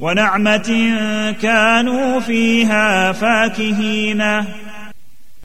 ونعمة كانوا فيها فاكهين.